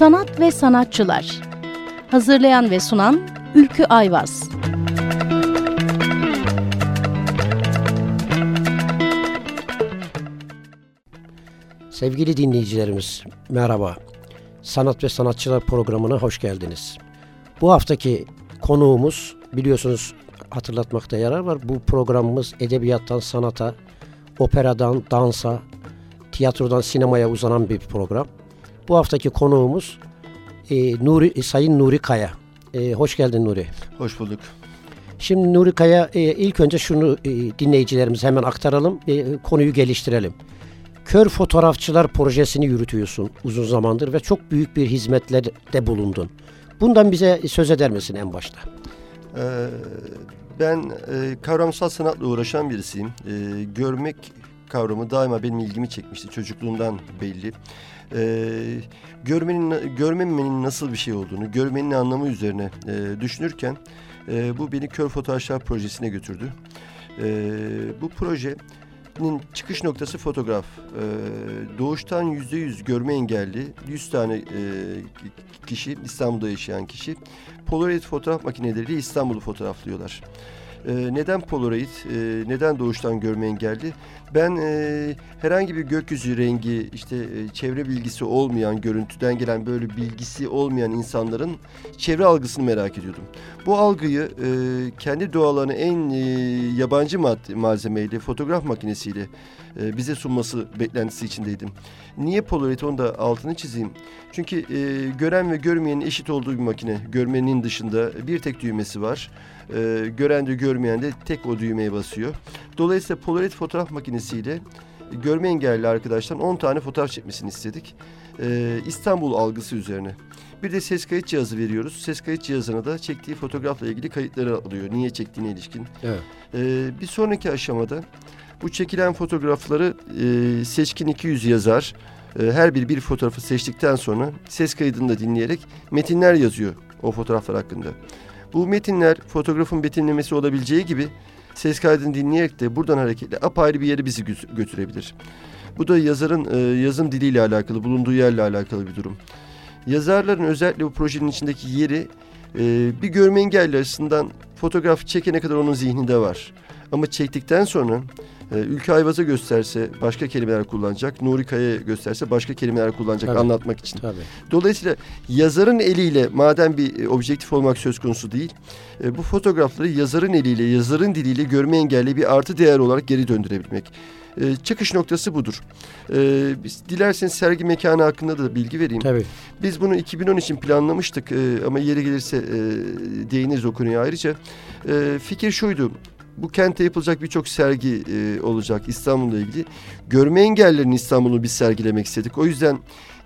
Sanat ve Sanatçılar Hazırlayan ve sunan Ülkü Ayvaz Sevgili dinleyicilerimiz merhaba. Sanat ve Sanatçılar programına hoş geldiniz. Bu haftaki konuğumuz biliyorsunuz hatırlatmakta yarar var. Bu programımız edebiyattan sanata, operadan dansa, tiyatrodan sinemaya uzanan bir program. Bu haftaki konuğumuz e, Nuri e, Sayın Nuri Kaya. E, hoş geldin Nuri. Hoş bulduk. Şimdi Nuri Kaya e, ilk önce şunu e, dinleyicilerimize hemen aktaralım, e, konuyu geliştirelim. Kör Fotoğrafçılar projesini yürütüyorsun uzun zamandır ve çok büyük bir hizmetlerde bulundun. Bundan bize söz eder misin en başta? Ee, ben e, kavramsal sanatla uğraşan birisiyim. E, görmek kavramı daima benim ilgimi çekmişti çocukluğumdan belli. E, görmenin görmemenin nasıl bir şey olduğunu, görmenin anlamı üzerine e, düşünürken e, bu beni Kör Fotoğrafçılar projesine götürdü. E, bu proje çıkış noktası fotoğraf. Ee, doğuştan yüzde yüz görme engelli 100 tane e, kişi İstanbul'da yaşayan kişi Polaroid fotoğraf makineleriyle İstanbul'u fotoğraflıyorlar. E, neden Polaroid, e, neden doğuştan görme engelli? Ben e, herhangi bir gökyüzü rengi, işte e, çevre bilgisi olmayan, görüntüden gelen böyle bilgisi olmayan insanların çevre algısını merak ediyordum. Bu algıyı e, kendi doğalarını en e, yabancı madde, malzemeyle, fotoğraf makinesiyle e, bize sunması beklentisi içindeydim. Niye Polaroid onu da altını çizeyim. Çünkü e, gören ve görmeyenin eşit olduğu bir makine. Görmenin dışında bir tek düğmesi var. E, gören de görmeyen de tek o düğmeye basıyor. Dolayısıyla Polaroid fotoğraf makinesiyle görme engelli arkadaştan 10 tane fotoğraf çekmesini istedik. E, İstanbul algısı üzerine. Bir de ses kayıt cihazı veriyoruz. Ses kayıt cihazına da çektiği fotoğrafla ilgili kayıtları alıyor. Niye çektiğine ilişkin. Evet. E, bir sonraki aşamada bu çekilen fotoğrafları e, Seçkin 200 yazar. Her bir bir fotoğrafı seçtikten sonra ses kaydını da dinleyerek metinler yazıyor o fotoğraflar hakkında. Bu metinler fotoğrafın betimlemesi olabileceği gibi ses kaydını dinleyerek de buradan hareketle apayrı bir yere bizi götürebilir. Bu da yazarın e, yazım diliyle alakalı, bulunduğu yerle alakalı bir durum. Yazarların özellikle bu projenin içindeki yeri e, bir görme engelli açısından fotoğraf çekene kadar onun zihninde var. Ama çektikten sonra e, Ülke Ayvaz'a gösterse başka kelimeler kullanacak. Nuri Kaya'ya gösterse başka kelimeler kullanacak Tabii. anlatmak için. Tabii. Dolayısıyla yazarın eliyle madem bir e, objektif olmak söz konusu değil. E, bu fotoğrafları yazarın eliyle, yazarın diliyle görme engelli bir artı değer olarak geri döndürebilmek. E, çıkış noktası budur. E, biz, dilerseniz sergi mekanı hakkında da bilgi vereyim. Tabii. Biz bunu 2010 için planlamıştık e, ama yeri gelirse e, değiniriz o konuya ayrıca. E, fikir şuydu bu kente yapılacak birçok sergi e, olacak İstanbul'la ilgili. Görme engellerini İstanbul'u biz sergilemek istedik. O yüzden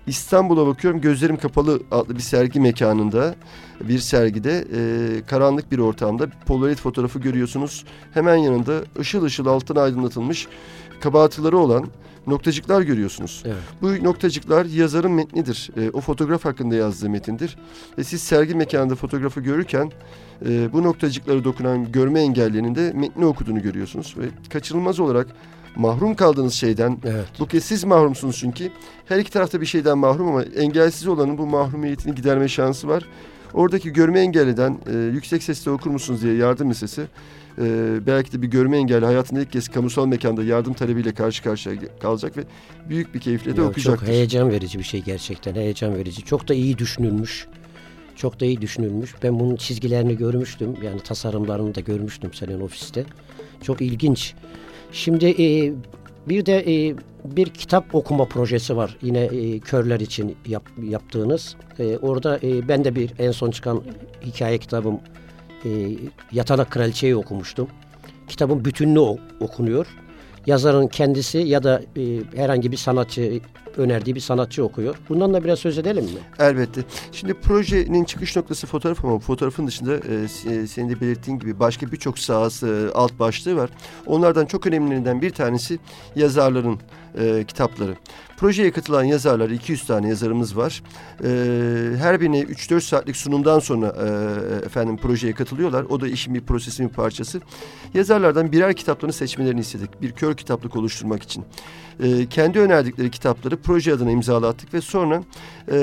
İstanbul'a bakıyorum gözlerim kapalı adlı bir sergi mekanında bir sergide e, karanlık bir ortamda polaroid fotoğrafı görüyorsunuz. Hemen yanında ışıl ışıl altın aydınlatılmış kabartıları olan noktacıklar görüyorsunuz. Evet. Bu noktacıklar yazarın metnidir. E, o fotoğraf hakkında yazdığı metindir. Ve siz sergi mekanında fotoğrafı görürken e, bu noktacıkları dokunan görme engellerinin de metni okuduğunu görüyorsunuz. Ve kaçınılmaz olarak mahrum kaldığınız şeyden evet. bu kez siz mahrumsunuz çünkü her iki tarafta bir şeyden mahrum ama engelsiz olanın bu mahrumiyetini giderme şansı var. Oradaki görme engelliden e, yüksek sesle okur musunuz diye yardım listesi e, belki de bir görme engelli hayatında ilk kez kamusal mekanda yardım talebiyle karşı karşıya kalacak ve büyük bir keyifle de ya, okuyacaktır. Çok heyecan verici bir şey gerçekten heyecan verici. Çok da iyi düşünülmüş. Çok da iyi düşünülmüş. Ben bunun çizgilerini görmüştüm. Yani tasarımlarını da görmüştüm senin ofiste. Çok ilginç. Şimdi e, bir de e, bir kitap okuma projesi var. Yine e, körler için yap, yaptığınız. E, orada e, ben de bir en son çıkan hikaye kitabım e, Yatalak Kraliçe'yi okumuştum. Kitabın bütünlüğü okunuyor. Yazarın kendisi ya da e, herhangi bir sanatçı önerdiği bir sanatçı okuyor. Bundan da biraz söz edelim mi? Elbette. Şimdi projenin çıkış noktası fotoğraf ama fotoğrafın dışında e, e, senin de belirttiğin gibi başka birçok sahası, alt başlığı var. Onlardan çok önemlilerinden bir tanesi yazarların e, kitapları. Projeye katılan yazarlar 200 tane yazarımız var. E, her birine 3-4 saatlik sunumdan sonra e, efendim projeye katılıyorlar. O da işin bir prosesin bir parçası. Yazarlardan birer kitaplarını seçmelerini istedik. Bir kör kitaplık oluşturmak için. E, kendi önerdikleri kitapları proje adına imzalattık ve sonra e,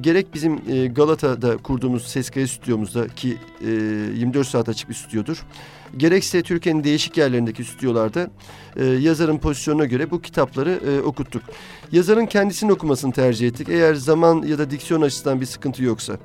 gerek bizim e, Galata'da kurduğumuz ses kayıt stüdyomuzda ki e, 24 saat açık bir stüdyodur gerekse Türkiye'nin değişik yerlerindeki stüdyolarda e, yazarın pozisyonuna göre bu kitapları e, okuttuk. Yazarın kendisini okumasını tercih ettik. Eğer zaman ya da diksiyon açısından bir sıkıntı yoksa.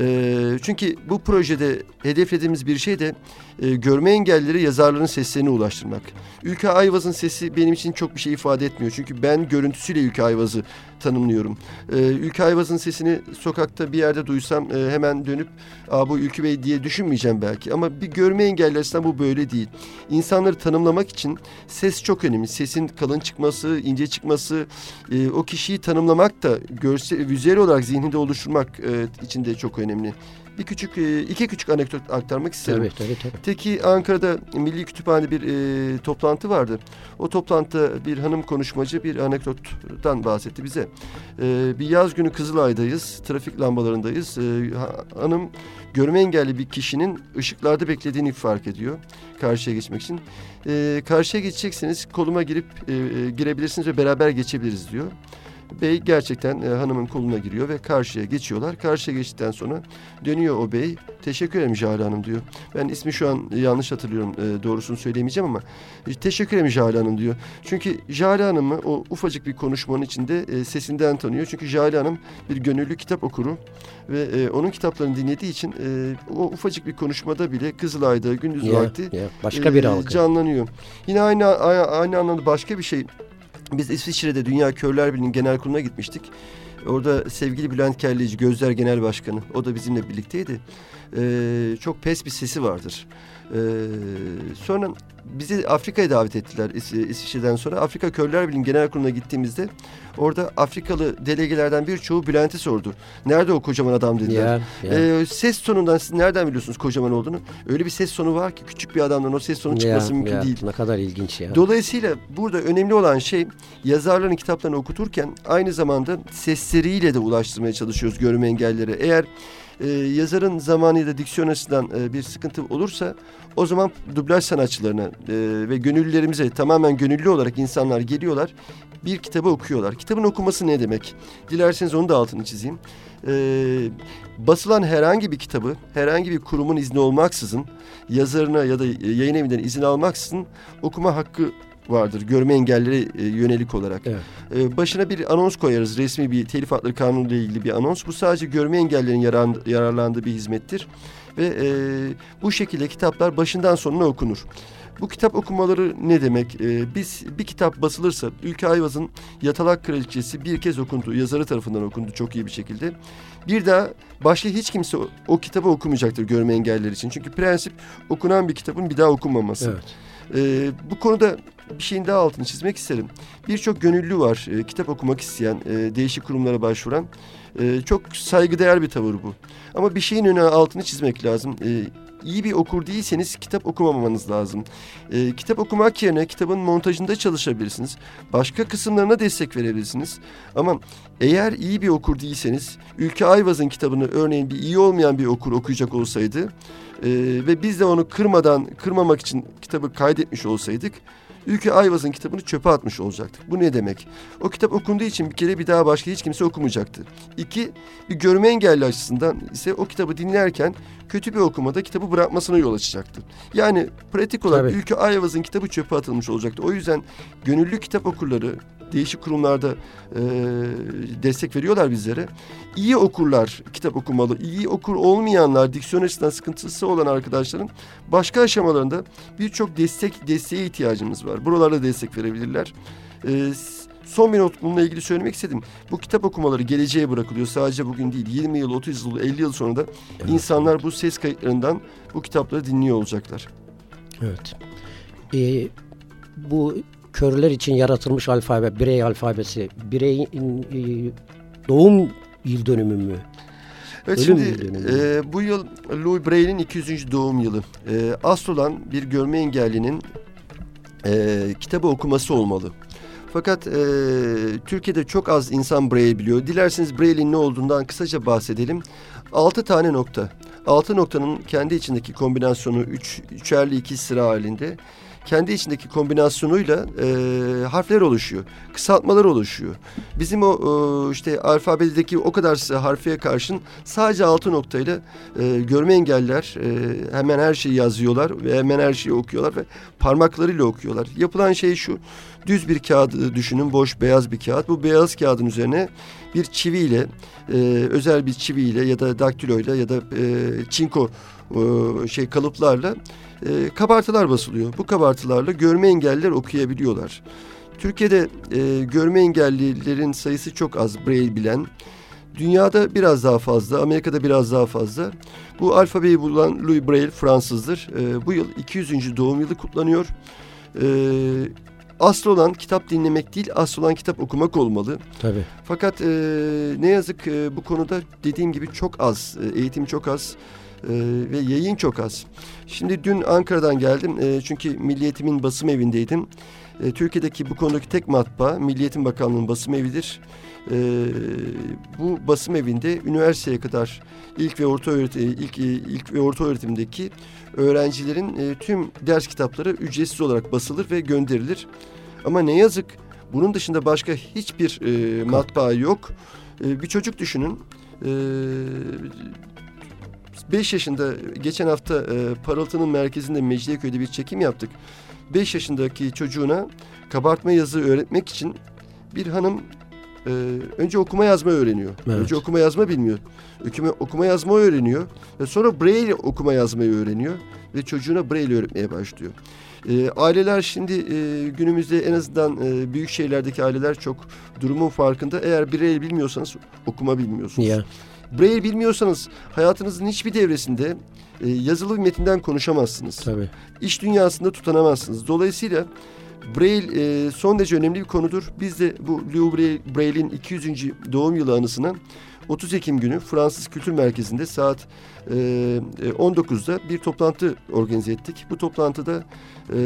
E, çünkü bu projede hedeflediğimiz bir şey de e, görme engellileri yazarların seslerini ulaştırmak. Ülke Ayvaz'ın sesi benim için çok bir şey ifade etmiyor. Çünkü ben görüntüsüyle Ülke Ayvaz'ı tanımlıyorum. E, Ülke Ayvaz'ın sesini sokakta bir yerde duysam e, hemen dönüp Aa, bu Ülkü Bey diye düşünmeyeceğim belki. Ama bir görme engelli bu böyle değil. İnsanları tanımlamak için ses çok önemli. Sesin kalın çıkması, ince çıkması, e, o kişiyi tanımlamak da görsel, vizüel olarak zihninde oluşturmak e, için de çok önemli bir küçük e, iki küçük anekdot aktarmak isterim. Tabii tabii tabii. Teki Ankara'da Milli Kütüphane'de bir e, toplantı vardı. O toplantıda bir hanım konuşmacı bir anekdottan bahsetti bize. E, bir yaz günü Kızılay'dayız, trafik lambalarındayız. E, hanım görme engelli bir kişinin ışıklarda beklediğini fark ediyor karşıya geçmek için. E, karşıya geçecekseniz koluma girip e, e girebilirsiniz ve beraber geçebiliriz diyor. Bey gerçekten e, hanımın koluna giriyor ve karşıya geçiyorlar. Karşıya geçtikten sonra dönüyor o bey. Teşekkür ederim Jale Hanım diyor. Ben ismi şu an yanlış hatırlıyorum. E, doğrusunu söyleyemeyeceğim ama e, teşekkür ederim Jale Hanım diyor. Çünkü Jale Hanım'ı o ufacık bir konuşmanın içinde e, sesinden tanıyor. Çünkü Jale Hanım bir gönüllü kitap okuru ve e, onun kitaplarını dinlediği için e, o ufacık bir konuşmada bile Kızılay'da gündüz ya, vakti ya, başka bir e, canlanıyor. Yine aynı aynı anlamda başka bir şey biz İsviçre'de Dünya Körler Birliği'nin genel kuruluna gitmiştik. Orada sevgili Bülent Kelleci, Gözler Genel Başkanı, o da bizimle birlikteydi. Ee, çok pes bir sesi vardır. Ee, sonra bizi Afrika'ya davet ettiler İs İsviçre'den sonra. Afrika Körler Birliği Genel Kurulu'na gittiğimizde orada Afrikalı delegelerden birçoğu Bülent'i sordu. Nerede o kocaman adam dediler. Ya, ya. Ee, ses tonundan siz nereden biliyorsunuz kocaman olduğunu? Öyle bir ses tonu var ki küçük bir adamdan o ses tonu çıkması ya, mümkün ya. değil. Ne kadar ilginç ya. Dolayısıyla burada önemli olan şey yazarların kitaplarını okuturken aynı zamanda sesleriyle de ulaştırmaya çalışıyoruz görme engellilere. Eğer e, yazarın zamanı ya da diksiyon açısından e, bir sıkıntı olursa o zaman dublaj sanatçılarına e, ve gönüllülerimize tamamen gönüllü olarak insanlar geliyorlar. Bir kitabı okuyorlar. Kitabın okuması ne demek? Dilerseniz onu da altını çizeyim. E, basılan herhangi bir kitabı herhangi bir kurumun izni olmaksızın yazarına ya da yayın evinden izin almaksızın okuma hakkı vardır. Görme engelleri e, yönelik olarak. Evet. E, başına bir anons koyarız. Resmi bir telif hakları kanunu ile ilgili bir anons. Bu sadece görme engellerin yarar, yararlandığı bir hizmettir. Ve e, bu şekilde kitaplar başından sonuna okunur. Bu kitap okumaları ne demek? Ee, biz bir kitap basılırsa Ülke Ayvaz'ın Yatalak Kraliçesi bir kez okundu. Yazarı tarafından okundu çok iyi bir şekilde. Bir daha başka hiç kimse o, o kitabı okumayacaktır görme engelliler için. Çünkü prensip okunan bir kitabın bir daha okunmaması. Evet. Ee, bu konuda bir şeyin daha altını çizmek isterim. Birçok gönüllü var e, kitap okumak isteyen, e, değişik kurumlara başvuran. E, çok saygıdeğer bir tavır bu. Ama bir şeyin öne altını çizmek lazım. E, iyi bir okur değilseniz kitap okumamanız lazım. E, kitap okumak yerine kitabın montajında çalışabilirsiniz. Başka kısımlarına destek verebilirsiniz. Ama eğer iyi bir okur değilseniz Ülke Ayvaz'ın kitabını örneğin bir iyi olmayan bir okur okuyacak olsaydı e, ve biz de onu kırmadan kırmamak için kitabı kaydetmiş olsaydık Ülke Ayvaz'ın kitabını çöpe atmış olacaktık. Bu ne demek? O kitap okunduğu için bir kere bir daha başka hiç kimse okumayacaktı. İki, bir görme engelli açısından ise o kitabı dinlerken kötü bir okumada kitabı bırakmasına yol açacaktı. Yani pratik olarak Tabii. Ülke Ayvaz'ın kitabı çöpe atılmış olacaktı. O yüzden gönüllü kitap okurları değişik kurumlarda e, destek veriyorlar bizlere. İyi okurlar kitap okumalı. İyi okur olmayanlar, diksiyon açısından sıkıntısı olan arkadaşların başka aşamalarında birçok destek desteğe ihtiyacımız var. Buralarda destek verebilirler. E, son bir not bununla ilgili söylemek istedim. Bu kitap okumaları geleceğe bırakılıyor. Sadece bugün değil 20 yıl, 30 yıl, 50 yıl sonra da evet. insanlar bu ses kayıtlarından bu kitapları dinliyor olacaklar. Evet. Ee, bu körler için yaratılmış alfabe, birey alfabesi, bireyin e, doğum yıl dönümü mü? Evet Ölüm şimdi e, bu yıl Louis Braille'in 200. doğum yılı. E, asıl olan bir görme engellinin e, kitabı okuması olmalı. Fakat e, Türkiye'de çok az insan Braille biliyor. Dilerseniz Braille'in ne olduğundan kısaca bahsedelim. Altı tane nokta. Altı noktanın kendi içindeki kombinasyonu üç, üçerli iki sıra halinde kendi içindeki kombinasyonuyla e, harfler oluşuyor. Kısaltmalar oluşuyor. Bizim o e, işte alfabedeki o kadar harfiye karşın sadece altı noktayla e, görme engeller e, hemen her şeyi yazıyorlar ve hemen her şeyi okuyorlar ve parmaklarıyla okuyorlar. Yapılan şey şu. Düz bir kağıt düşünün. Boş beyaz bir kağıt. Bu beyaz kağıdın üzerine bir çiviyle e, özel bir çiviyle ya da daktiloyla ya da e, çinko e, şey kalıplarla e, kabartılar basılıyor. Bu kabartılarla görme engelliler okuyabiliyorlar. Türkiye'de e, görme engellilerin sayısı çok az Braille bilen. Dünyada biraz daha fazla, Amerika'da biraz daha fazla. Bu alfabeyi bulan Louis Braille Fransızdır. E, bu yıl 200. doğum yılı kutlanıyor. E, asıl olan kitap dinlemek değil, asıl olan kitap okumak olmalı. Tabii. Fakat e, ne yazık e, bu konuda dediğim gibi çok az, e, eğitim çok az e, ve yayın çok az. Şimdi dün Ankara'dan geldim e, çünkü Milliyetimin basım evindeydim. E, Türkiye'deki bu konudaki tek matbaa Milliyetin Bakanlığı'nın basım evidir. E, bu basım evinde üniversiteye kadar ilk ve orta öğretim ilk ilk ve orta öğretimdeki öğrencilerin e, tüm ders kitapları ücretsiz olarak basılır ve gönderilir. Ama ne yazık bunun dışında başka hiçbir e, matbaa yok. E, bir çocuk düşünün. E, 5 yaşında geçen hafta e, Parıltı'nın merkezinde Mecidiyeköy'de bir çekim yaptık. 5 yaşındaki çocuğuna kabartma yazı öğretmek için bir hanım e, önce okuma yazma öğreniyor. Evet. Önce okuma yazma bilmiyor. Okuma, okuma yazma öğreniyor ve sonra Braille okuma yazmayı öğreniyor ve çocuğuna Braille öğretmeye başlıyor. E, aileler şimdi e, günümüzde en azından e, büyük şehirlerdeki aileler çok durumun farkında. Eğer Braille bilmiyorsanız okuma bilmiyorsunuz. Yeah. Braille bilmiyorsanız hayatınızın hiçbir devresinde e, yazılı bir metinden konuşamazsınız. Tabii. İş dünyasında tutanamazsınız. Dolayısıyla Braille e, son derece önemli bir konudur. Biz de bu Lou Braille'in 200. doğum yılı anısına 30 Ekim günü Fransız Kültür Merkezi'nde saat e, 19'da bir toplantı organize ettik. Bu toplantıda e,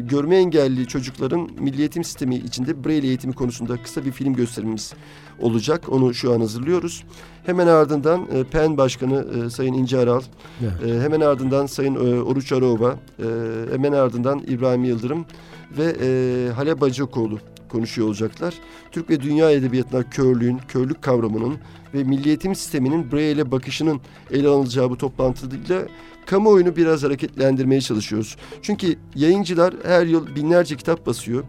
görme engelli çocukların milli eğitim sistemi içinde Braille eğitimi konusunda kısa bir film gösterimimiz olacak. Onu şu an hazırlıyoruz. Hemen ardından e, PEN Başkanı e, Sayın İnce Aral, evet. e, hemen ardından Sayın e, Oruç Arova, e, hemen ardından İbrahim Yıldırım ve e, Halep Bacıkoğlu konuşuyor olacaklar. Türk ve dünya edebiyatına körlüğün, körlük kavramının ve milliyetim sisteminin Braille'e bakışının ele alınacağı bu toplantıda kamuoyunu biraz hareketlendirmeye çalışıyoruz. Çünkü yayıncılar her yıl binlerce kitap basıyor.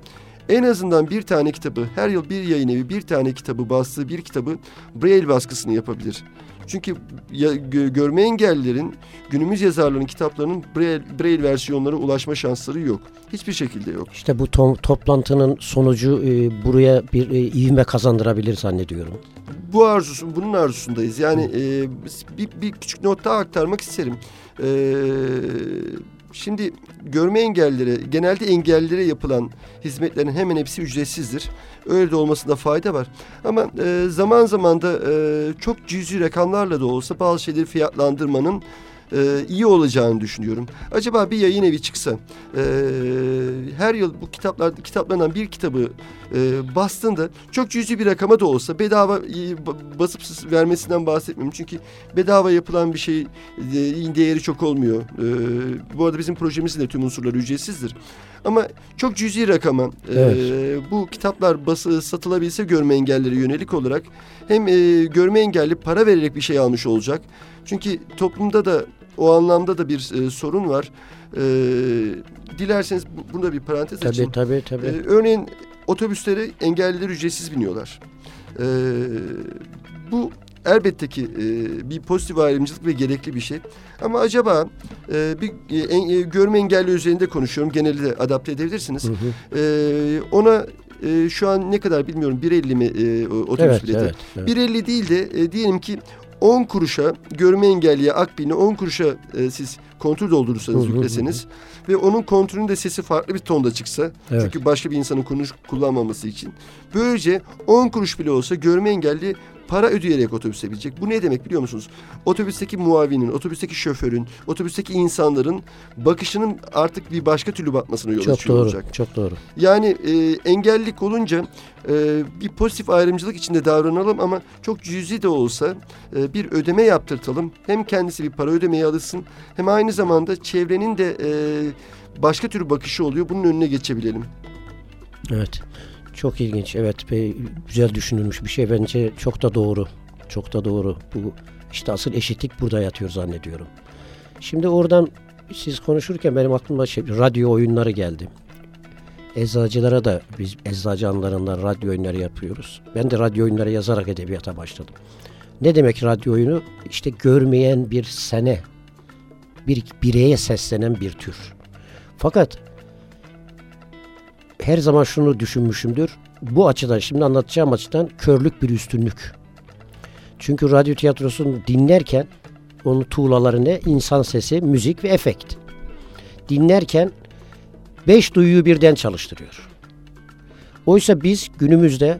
En azından bir tane kitabı, her yıl bir yayın evi bir tane kitabı bastığı bir kitabı Braille baskısını yapabilir. Çünkü ya, görme engellilerin günümüz yazarlarının kitaplarının Braille, Braille versiyonlara ulaşma şansları yok. Hiçbir şekilde yok. İşte bu to toplantının sonucu e, buraya bir e, ivme kazandırabilir zannediyorum. Bu arzusun, bunun arzusundayız. Yani e, bir, bir küçük not daha aktarmak isterim. Eee Şimdi görme engellilere, genelde engellilere yapılan hizmetlerin hemen hepsi ücretsizdir. Öyle de olmasında fayda var. Ama e, zaman zaman da e, çok cüzi rakamlarla da olsa bazı şeyleri fiyatlandırmanın e, iyi olacağını düşünüyorum. Acaba bir yayın evi çıksa e, her yıl bu kitaplar kitaplarından bir kitabı e, bastığında çok cüzi bir rakama da olsa bedava e, basıp vermesinden bahsetmiyorum. Çünkü bedava yapılan bir şey e, değeri çok olmuyor. E, bu arada bizim projemizin de tüm unsurları ücretsizdir. Ama çok cüzi rakama e, evet. e, bu kitaplar bası satılabilse görme engelleri yönelik olarak hem e, görme engelli para vererek bir şey almış olacak. Çünkü toplumda da o anlamda da bir e, sorun var. E, dilerseniz bu, bunda bir parantez tabii, açayım. Tabii tabii. E, örneğin otobüslere engelliler ücretsiz biniyorlar. E, bu elbette ki e, bir pozitif ayrımcılık ve gerekli bir şey. Ama acaba e, bir e, e, görme engelli üzerinde konuşuyorum. Genelde de adapte edebilirsiniz. Hı hı. E, ona e, şu an ne kadar bilmiyorum 1.50 mi e, otobüs evet, bileti? Evet, evet. 1.50 değil de e, diyelim ki 10 kuruşa görme engelliye akbini 10 kuruşa e, siz kontrol doldurursanız yükleseniz ve onun kontrolünün de sesi farklı bir tonda çıksa evet. çünkü başka bir insanın konuş kullanmaması için böylece 10 kuruş bile olsa görme engelli para ödeyerek otobüse binecek. Bu ne demek biliyor musunuz? Otobüsteki muavinin, otobüsteki şoförün, otobüsteki insanların bakışının artık bir başka türlü bakmasına yol Çok açıyor doğru. olacak. Çok doğru. Yani e, engellilik olunca e, bir pozitif ayrımcılık içinde davranalım ama çok cüzi de olsa e, bir ödeme yaptırtalım. Hem kendisi bir para ödemeyi alırsın hem aynı zamanda çevrenin de e, başka tür bakışı oluyor. Bunun önüne geçebilelim. Evet. Çok ilginç. Evet. Ve güzel düşünülmüş bir şey. Bence çok da doğru. Çok da doğru. Bu işte asıl eşitlik burada yatıyor zannediyorum. Şimdi oradan siz konuşurken benim aklıma şey, radyo oyunları geldi. Eczacılara da biz eczacı anlarından radyo oyunları yapıyoruz. Ben de radyo oyunları yazarak edebiyata başladım. Ne demek radyo oyunu? İşte görmeyen bir sene, bir bireye seslenen bir tür. Fakat her zaman şunu düşünmüşümdür. Bu açıdan şimdi anlatacağım açıdan körlük bir üstünlük. Çünkü radyo tiyatrosunu dinlerken onun tuğlaları ne? İnsan sesi, müzik ve efekt. Dinlerken beş duyuyu birden çalıştırıyor. Oysa biz günümüzde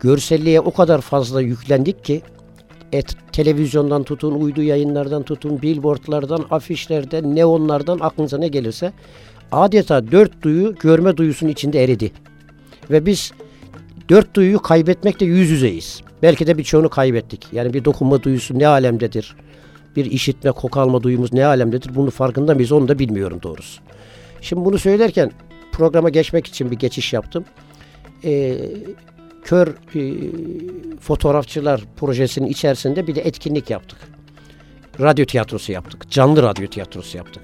görselliğe o kadar fazla yüklendik ki et, televizyondan tutun, uydu yayınlardan tutun, billboardlardan, afişlerden, neonlardan aklınıza ne gelirse adeta dört duyu görme duyusunun içinde eridi. Ve biz dört duyuyu kaybetmekle yüz yüzeyiz. Belki de birçoğunu kaybettik. Yani bir dokunma duyusu ne alemdedir? Bir işitme, koku alma duyumuz ne alemdedir? Bunun farkında mıyız? Onu da bilmiyorum doğrusu. Şimdi bunu söylerken programa geçmek için bir geçiş yaptım. Ee, kör e, fotoğrafçılar projesinin içerisinde bir de etkinlik yaptık. Radyo tiyatrosu yaptık. Canlı radyo tiyatrosu yaptık.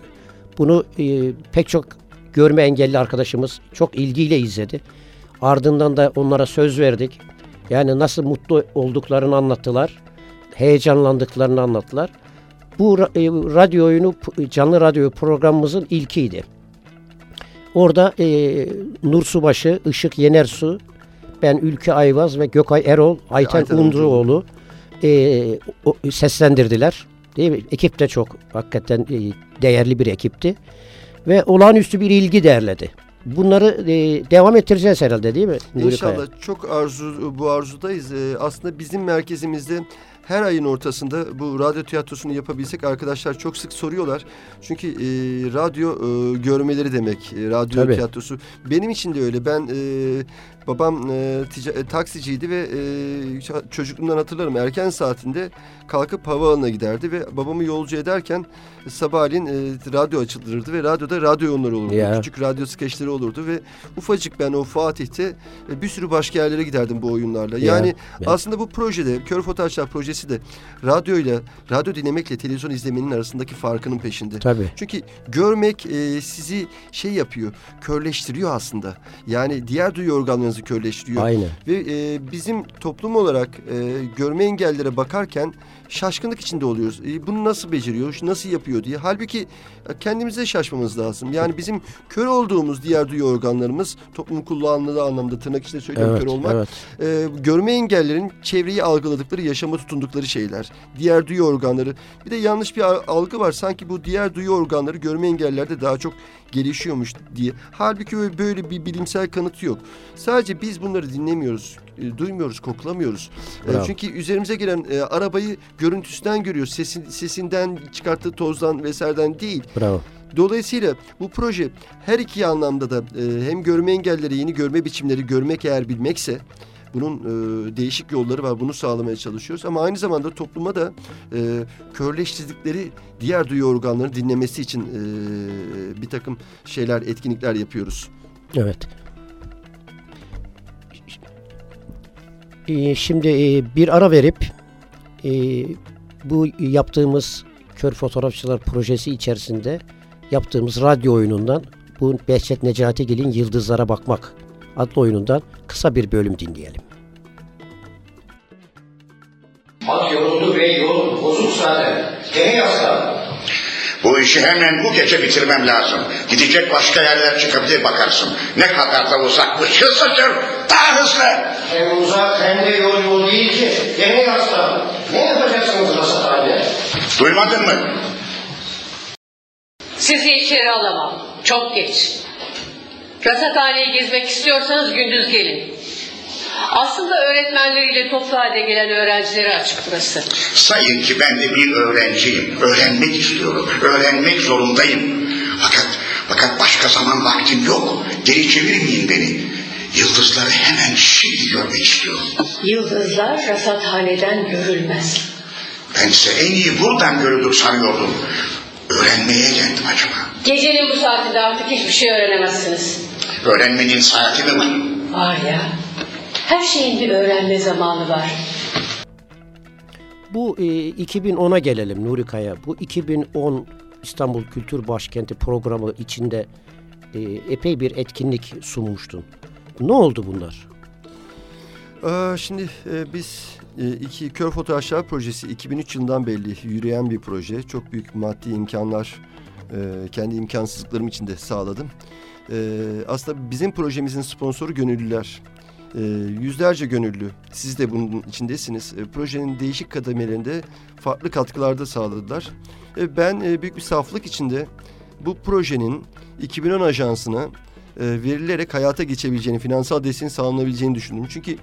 Bunu e, pek çok görme engelli arkadaşımız çok ilgiyle izledi. Ardından da onlara söz verdik. Yani nasıl mutlu olduklarını anlattılar. Heyecanlandıklarını anlattılar. Bu e, radyo oyunu, canlı radyo programımızın ilkiydi. Orada e, Nur Subaşı, Işık Yenersu, ben Ülke Ayvaz ve Gökay Erol, Ayten, Ayten Unduruoğlu e, o- seslendirdiler. Değil mi? Ekip de çok hakikaten e, değerli bir ekipti. Ve olağanüstü bir ilgi derledi. Bunları e, devam ettireceğiz herhalde değil mi? İnşallah çok arzu bu arzudayız. Ee, aslında bizim merkezimizde her ayın ortasında bu radyo tiyatrosunu yapabilsek arkadaşlar çok sık soruyorlar. Çünkü e, radyo e, görmeleri demek. E, radyo Tabii. tiyatrosu. Benim için de öyle. Ben e, babam e, tica- e, taksiciydi ve e, çocukluğumdan hatırlarım. Erken saatinde kalkıp havaalanına giderdi ve babamı yolcu ederken sabahleyin e, radyo açılırdı ve radyoda radyo oyunları olurdu. Ya. Küçük radyo skeçleri olurdu ve ufacık ben o Fatih'te e, bir sürü başka yerlere giderdim bu oyunlarla. Ya, Yani ya. aslında bu projede Kör Fotoğrafçılar projesi de radyoyla, radyo dinlemekle televizyon izlemenin arasındaki farkının peşinde. Tabii. Çünkü görmek e, sizi şey yapıyor, körleştiriyor aslında. Yani diğer duyu organlarınızı körleştiriyor. Aynen. Ve e, bizim toplum olarak e, görme engellere bakarken şaşkınlık içinde oluyoruz. E, bunu nasıl beceriyor, nasıl yapıyor diye. Halbuki e, kendimize şaşmamız lazım. Yani bizim kör olduğumuz diğer duyu organlarımız toplumun kullandığı anlamda tırnak içinde söylüyorum Evet, kör olmak. evet. e, görme engellerin çevreyi algıladıkları, yaşama tutundukları şeyler. Diğer duyu organları. Bir de yanlış bir algı var. Sanki bu diğer duyu organları görme engellerde daha çok gelişiyormuş diye. Halbuki öyle- böyle bir bilimsel kanıtı yok. Sadece biz bunları dinlemiyoruz, e, duymuyoruz, koklamıyoruz. E, çünkü üzerimize gelen e, arabayı görüntüsünden görüyoruz. Sesin, sesinden, çıkarttığı tozdan vesaireden değil. Bravo. Dolayısıyla bu proje her iki anlamda da e, hem görme engelleri, yeni görme biçimleri görmek eğer bilmekse bunun e, değişik yolları var. Bunu sağlamaya çalışıyoruz. Ama aynı zamanda topluma da e, körleştirdikleri diğer duyu organlarını dinlemesi için e, bir takım şeyler, etkinlikler yapıyoruz. Evet. Ee, Şimdi e, bir ara verip e, bu yaptığımız kör fotoğrafçılar projesi içerisinde yaptığımız radyo oyunundan bu Behçet Necatigil'in Yıldızlara Bakmak adlı oyunundan kısa bir bölüm dinleyelim. At yoruldu ve yol bozuk zaten. Gene yaslan. Bu işi hemen bu gece bitirmem lazım. Gidecek başka yerler çıkabilir bakarsın. Ne kadar da uzak ışıl saçır. Daha hızlı. Hem uzak hem de yol yol değil ki. Gene yaslan. Ne yapacaksınız rasathanede? Duymadın mı? Sizi içeri alamam. Çok geç. Rasathaneyi gezmek istiyorsanız gündüz gelin. Aslında öğretmenleriyle toplu halde gelen öğrencilere açık burası. Sayın ki ben de bir öğrenciyim. Öğrenmek istiyorum. Öğrenmek zorundayım. Fakat fakat başka zaman vaktim yok. Geri çevirmeyin beni. Yıldızları hemen şimdi görmek istiyorum. Yıldızlar rasathaneden görülmez. Bense en iyi buradan görülür sanıyordum. Öğrenmeye geldim acaba. Gecenin bu saatinde artık hiçbir şey öğrenemezsiniz. Öğrenmenin saati mi var? Var ya, her şeyin bir öğrenme zamanı var. Bu e, 2010'a gelelim Nuri Kaya. Bu 2010 İstanbul Kültür Başkenti programı içinde e, epey bir etkinlik sunmuştun. Ne oldu bunlar? Ee, şimdi e, biz e, iki Kör Fotoğrafçılar Projesi 2003 yılından belli yürüyen bir proje. Çok büyük maddi imkanlar e, kendi imkansızlıklarım içinde sağladım. E, aslında bizim projemizin sponsoru gönüllüler. E, yüzlerce gönüllü. Siz de bunun içindesiniz. E, projenin değişik kademelerinde farklı katkılarda sağladılar. E, ben e, büyük bir saflık içinde bu projenin 2010 ajansına e, verilerek hayata geçebileceğini, finansal desteğin sağlanabileceğini düşündüm. Çünkü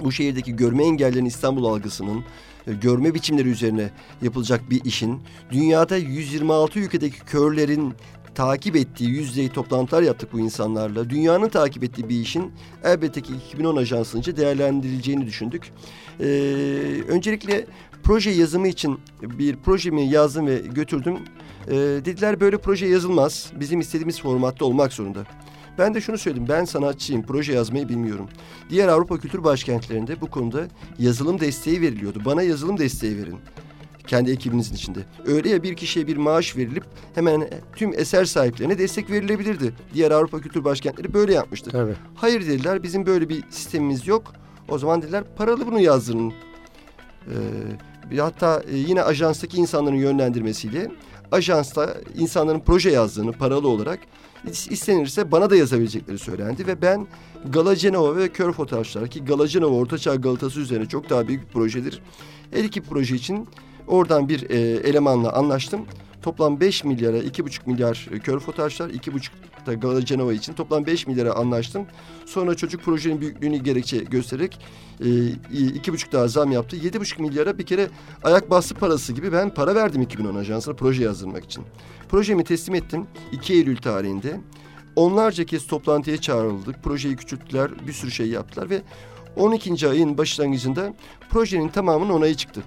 bu şehirdeki görme engellerin İstanbul algısının e, görme biçimleri üzerine yapılacak bir işin dünyada 126 ülkedeki körlerin takip ettiği yüzey toplantılar yaptık bu insanlarla. Dünyanın takip ettiği bir işin elbette ki 2010 ajansınca değerlendirileceğini düşündük. Ee, öncelikle proje yazımı için bir projemi yazdım ve götürdüm. Ee, dediler böyle proje yazılmaz. Bizim istediğimiz formatta olmak zorunda. Ben de şunu söyledim. Ben sanatçıyım. Proje yazmayı bilmiyorum. Diğer Avrupa kültür başkentlerinde bu konuda yazılım desteği veriliyordu. Bana yazılım desteği verin. Kendi ekibinizin içinde. Öyle ya bir kişiye bir maaş verilip hemen tüm eser sahiplerine destek verilebilirdi. Diğer Avrupa kültür başkentleri böyle yapmıştı. Tabii. Hayır dediler bizim böyle bir sistemimiz yok. O zaman dediler paralı bunu yazdırın. Ee, hatta e, yine ajanstaki insanların yönlendirmesiyle ajansta insanların proje yazdığını paralı olarak istenirse bana da yazabilecekleri söylendi ve ben Galacenova ve Kör Fotoğrafçılar ki Galacenova Ortaçağ Galatası üzerine çok daha büyük bir projedir. Her iki proje için oradan bir e, elemanla anlaştım. Toplam 5 milyara 2,5 milyar e, kör fotoğrafçılar, 2,5 da Galacenova için toplam 5 milyara anlaştım. Sonra çocuk projenin büyüklüğünü gerekçe göstererek e, iki buçuk daha zam yaptı. Yedi buçuk milyara bir kere ayak bastı parası gibi ben para verdim 2010 ajansına proje yazdırmak için. Projemi teslim ettim 2 Eylül tarihinde. Onlarca kez toplantıya çağrıldık. Projeyi küçülttüler, bir sürü şey yaptılar ve 12. ayın başlangıcında projenin tamamının onayı çıktı.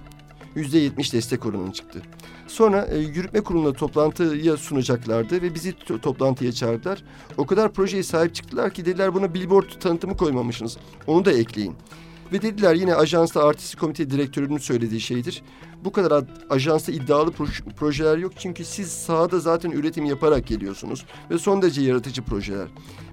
%70 destek oranı çıktı. Sonra e, yürütme kuruluna toplantıya sunacaklardı ve bizi to- toplantıya çağırdılar. O kadar projeye sahip çıktılar ki dediler buna billboard tanıtımı koymamışsınız. Onu da ekleyin. Ve dediler yine ajansta artistik komite direktörünün söylediği şeydir. Bu kadar ad, ajansta iddialı pro- projeler yok çünkü siz sahada zaten üretim yaparak geliyorsunuz ve son derece yaratıcı projeler.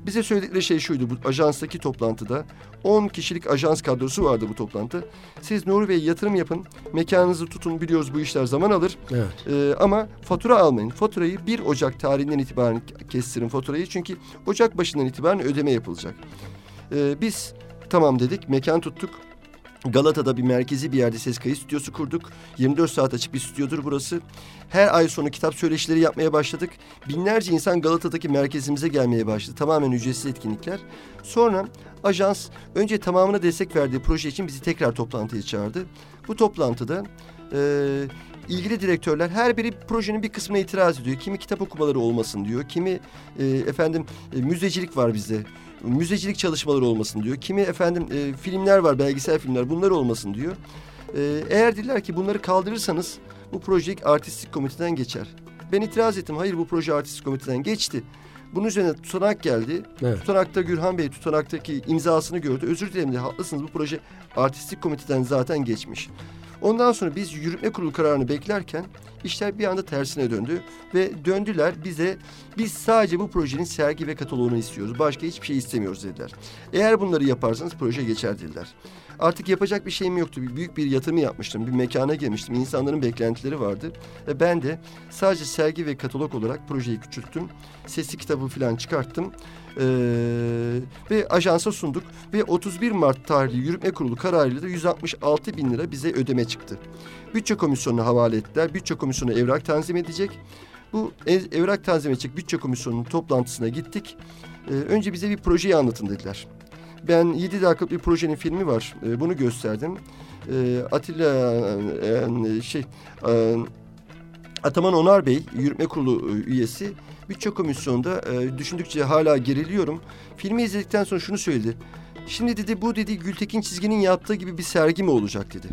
Bize söyledikleri şey şuydu bu ajanstaki toplantıda 10 kişilik ajans kadrosu vardı bu toplantı. Siz Nuri Bey yatırım yapın, mekanınızı tutun biliyoruz bu işler zaman alır. Evet. Ee, ama fatura almayın. Faturayı 1 Ocak tarihinden itibaren kestirin faturayı çünkü Ocak başından itibaren ödeme yapılacak. Ee, biz tamam dedik, mekan tuttuk. Galata'da bir merkezi bir yerde ses kayıt stüdyosu kurduk. 24 saat açık bir stüdyodur burası. Her ay sonu kitap söyleşileri yapmaya başladık. Binlerce insan Galata'daki merkezimize gelmeye başladı. Tamamen ücretsiz etkinlikler. Sonra ajans önce tamamına destek verdiği proje için bizi tekrar toplantıya çağırdı. Bu toplantıda e, ilgili direktörler her biri projenin bir kısmına itiraz ediyor. Kimi kitap okumaları olmasın diyor. Kimi e, efendim e, müzecilik var bizde müzecilik çalışmaları olmasın diyor. Kimi efendim e, filmler var, belgesel filmler bunlar olmasın diyor. E, eğer dediler ki bunları kaldırırsanız bu proje artistik komiteden geçer. Ben itiraz ettim. Hayır bu proje artistik komiteden geçti. Bunun üzerine tutanak geldi. Evet. Tutanakta Gürhan Bey tutanaktaki imzasını gördü. Özür dilerim de haklısınız bu proje artistik komiteden zaten geçmiş. Ondan sonra biz yürütme kurulu kararını beklerken işler bir anda tersine döndü ve döndüler bize biz sadece bu projenin sergi ve kataloğunu istiyoruz. Başka hiçbir şey istemiyoruz dediler. Eğer bunları yaparsanız proje geçer dediler. Artık yapacak bir şeyim yoktu. Bir büyük bir yatırım yapmıştım. Bir mekana girmiştim. İnsanların beklentileri vardı. Ve ben de sadece sergi ve katalog olarak projeyi küçülttüm. Sesli kitabı falan çıkarttım. Ee, ve ajansa sunduk. Ve 31 Mart tarihli yürütme kurulu kararıyla da 166 bin lira bize ödeme çıktı. Bütçe komisyonuna havale ettiler. Bütçe komisyonu evrak tanzim edecek. Bu ev- evrak tanzim edecek bütçe komisyonunun toplantısına gittik. Ee, önce bize bir projeyi anlatın dediler. Ben 7 dakikalık bir projenin filmi var. E, bunu gösterdim. E, Atilla e, şey e, Ataman Onar Bey, yürütme kurulu e, üyesi. Bütçe komisyonunda e, düşündükçe hala geriliyorum. Filmi izledikten sonra şunu söyledi. Şimdi dedi bu dedi Gültekin Çizgi'nin yaptığı gibi bir sergi mi olacak dedi.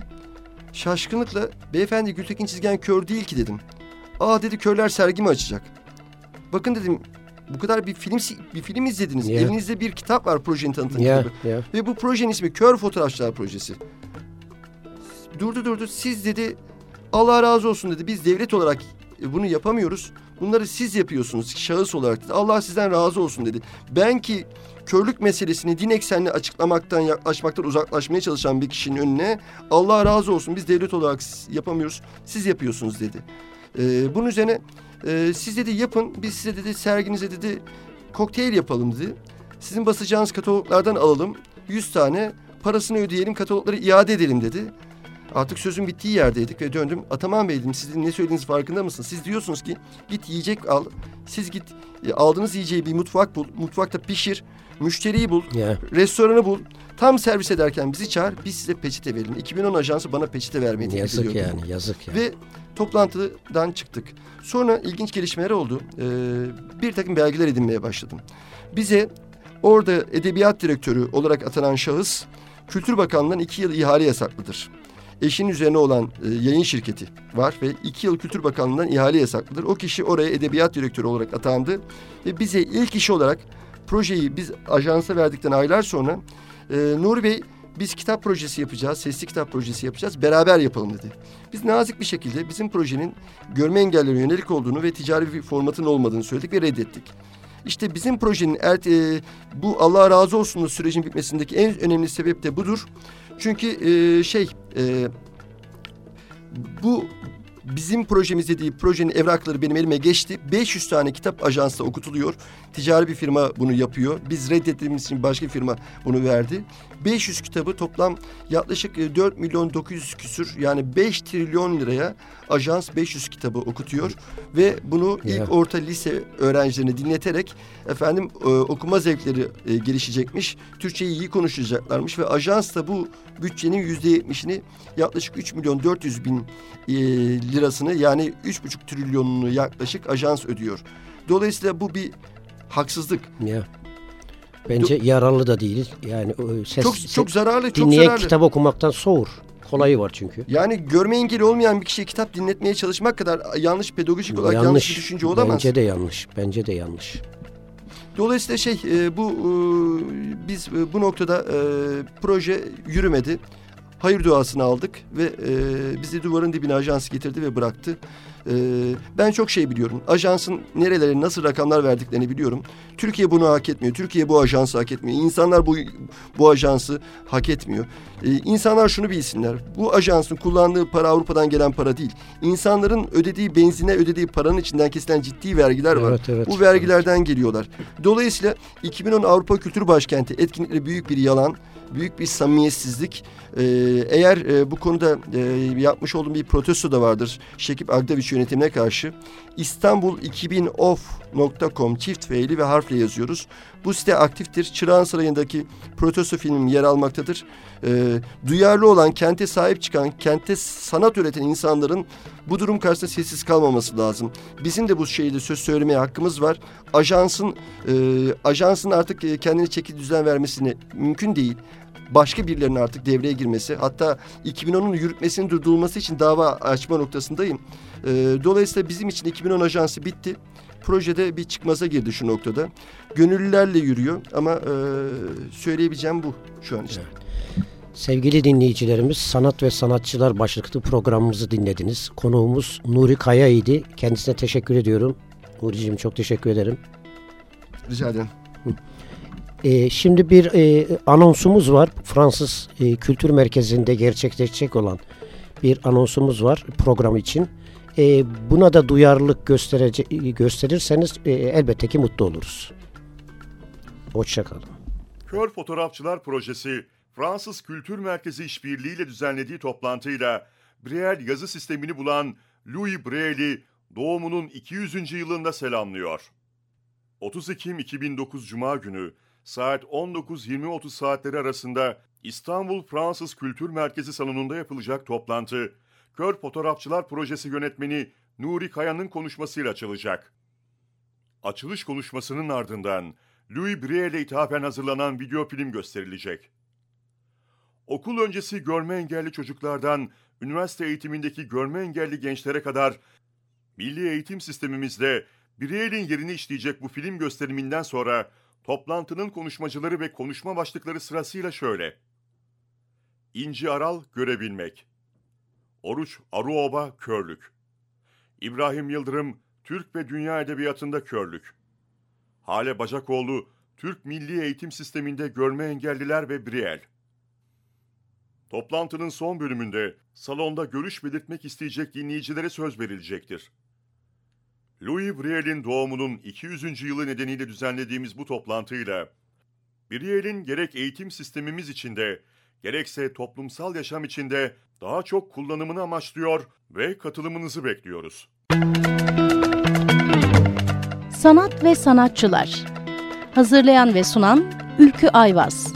Şaşkınlıkla beyefendi Gültekin Çizgen kör değil ki dedim. Aa dedi körler sergi mi açacak? Bakın dedim bu kadar bir film bir film izlediniz. Ya. Elinizde bir kitap var projenin tanıtım Ya, kitabı. ya. Ve bu projenin ismi Kör Fotoğrafçılar Projesi. Durdu durdu siz dedi Allah razı olsun dedi biz devlet olarak bunu yapamıyoruz. Bunları siz yapıyorsunuz şahıs olarak dedi. Allah sizden razı olsun dedi. Ben ki körlük meselesini din eksenli açıklamaktan yaklaşmaktan uzaklaşmaya çalışan bir kişinin önüne Allah razı olsun biz devlet olarak yapamıyoruz siz yapıyorsunuz dedi. Ee, bunun üzerine e, siz dedi yapın biz size dedi serginize dedi kokteyl yapalım dedi. Sizin basacağınız kataloglardan alalım 100 tane parasını ödeyelim katalogları iade edelim dedi. Artık sözün bittiği yerdeydik ve döndüm. Ataman Bey dedim sizin ne söylediğiniz farkında mısınız? Siz diyorsunuz ki git yiyecek al. Siz git e, aldığınız yiyeceği bir mutfak bul. Mutfakta pişir. Müşteriyi bul. Ya. Restoranı bul. Tam servis ederken bizi çağır. Biz size peçete verelim. 2010 ajansı bana peçete vermeyi teklif Yazık ediyordu. yani yazık yani. Ve toplantıdan çıktık. Sonra ilginç gelişmeler oldu. Ee, bir takım belgeler edinmeye başladım. Bize orada edebiyat direktörü olarak atanan şahıs Kültür Bakanlığı'ndan iki yıl ihale yasaklıdır. Eşinin üzerine olan e, yayın şirketi var ve iki yıl Kültür Bakanlığı'ndan ihale yasaklıdır. O kişi oraya edebiyat direktörü olarak atandı ve bize ilk iş olarak projeyi biz ajansa verdikten aylar sonra e, Nuri Bey biz kitap projesi yapacağız, sesli kitap projesi yapacağız, beraber yapalım dedi. Biz nazik bir şekilde bizim projenin görme engellerine yönelik olduğunu ve ticari bir formatın olmadığını söyledik ve reddettik. İşte bizim projenin er, e, bu Allah razı olsun sürecin bitmesindeki en önemli sebep de budur. Çünkü e, şey e, bu bizim projemiz dediği projenin evrakları benim elime geçti. 500 tane kitap ajansta okutuluyor. Ticari bir firma bunu yapıyor. Biz reddettiğimiz için başka bir firma bunu verdi. 500 kitabı toplam yaklaşık e, 4 milyon 900 küsür yani 5 trilyon liraya ajans 500 kitabı okutuyor ve bunu ilk orta lise öğrencilerine dinleterek efendim e, okuma zevkleri e, gelişecekmiş. Türkçeyi iyi konuşacaklarmış ve ajans da bu bütçenin yüzde yetmişini yaklaşık 3 milyon 400 bin e, lirasını yani 3,5 trilyonunu yaklaşık ajans ödüyor. Dolayısıyla bu bir haksızlık. Ya. Bence yararlı da değil. Yani o ses, Çok çok zararlı, çok dinleyen zararlı. kitap okumaktan soğur. Kolayı var çünkü. Yani görme engeli olmayan bir kişiye kitap dinletmeye çalışmak kadar yanlış pedagojik olarak yanlış, bir düşünce olamaz. Bence de yanlış. Bence de yanlış. Dolayısıyla şey e, bu e, biz e, bu noktada e, proje yürümedi. Hayır duasını aldık ve e, bizi duvarın dibine ajans getirdi ve bıraktı. E, ben çok şey biliyorum. Ajansın nerelere nasıl rakamlar verdiklerini biliyorum. Türkiye bunu hak etmiyor. Türkiye bu ajansı hak etmiyor. İnsanlar bu bu ajansı hak etmiyor. E, insanlar şunu bilsinler. Bu ajansın kullandığı para Avrupa'dan gelen para değil. İnsanların ödediği benzine ödediği paranın içinden kesilen ciddi vergiler var. Evet, evet. Bu vergilerden geliyorlar. Dolayısıyla 2010 Avrupa Kültür Başkenti etkinlikleri büyük bir yalan, büyük bir samimiyetsizlik. Ee, eğer e, bu konuda e, yapmış olduğum bir protesto da vardır Şekip Agdaviç yönetimine karşı. İstanbul 2000of.com çift feyli ve harfle yazıyoruz. Bu site aktiftir. Çırağan Sarayı'ndaki protesto filmim yer almaktadır. Ee, duyarlı olan, kente sahip çıkan, kente sanat üreten insanların bu durum karşısında sessiz kalmaması lazım. Bizim de bu şeyde söz söylemeye hakkımız var. Ajansın e, ajansın artık e, kendine çeki düzen vermesini mümkün değil. Başka birilerinin artık devreye girmesi, hatta 2010'un yürütmesinin durdurulması için dava açma noktasındayım. E, dolayısıyla bizim için 2010 ajansı bitti. Projede bir çıkmaza girdi şu noktada. Gönüllülerle yürüyor ama e, söyleyebileceğim bu şu an için. Sevgili dinleyicilerimiz Sanat ve Sanatçılar başlıklı programımızı dinlediniz. Konuğumuz Nuri Kaya idi. Kendisine teşekkür ediyorum. Nuri'cim çok teşekkür ederim. Rica ederim. Ee, şimdi bir e, anonsumuz var. Fransız e, Kültür Merkezi'nde gerçekleşecek olan bir anonsumuz var program için. E, buna da duyarlılık gösterece- gösterirseniz e, elbette ki mutlu oluruz. Hoşçakalın. Kör Fotoğrafçılar Projesi, Fransız Kültür Merkezi işbirliğiyle düzenlediği toplantıyla Braille yazı sistemini bulan Louis Braille'i doğumunun 200. yılında selamlıyor. 30 Ekim 2009 Cuma günü saat 19-20.30 saatleri arasında İstanbul Fransız Kültür Merkezi salonunda yapılacak toplantı, Kör Fotoğrafçılar Projesi yönetmeni Nuri Kaya'nın konuşmasıyla açılacak. Açılış konuşmasının ardından Louis Braille'e ithafen hazırlanan video film gösterilecek. Okul öncesi görme engelli çocuklardan üniversite eğitimindeki görme engelli gençlere kadar milli eğitim sistemimizde Braille'in yerini işleyecek bu film gösteriminden sonra toplantının konuşmacıları ve konuşma başlıkları sırasıyla şöyle. İnci Aral görebilmek. Oruç Aruoba körlük. İbrahim Yıldırım Türk ve Dünya Edebiyatı'nda körlük. Hale Bacakoğlu Türk Milli Eğitim Sisteminde görme engelliler ve Briel. Toplantının son bölümünde salonda görüş belirtmek isteyecek dinleyicilere söz verilecektir. Louis Briel'in doğumunun 200. yılı nedeniyle düzenlediğimiz bu toplantıyla Briel'in gerek eğitim sistemimiz içinde gerekse toplumsal yaşam içinde daha çok kullanımını amaçlıyor ve katılımınızı bekliyoruz. Sanat ve sanatçılar. Hazırlayan ve sunan Ülkü Ayvaz.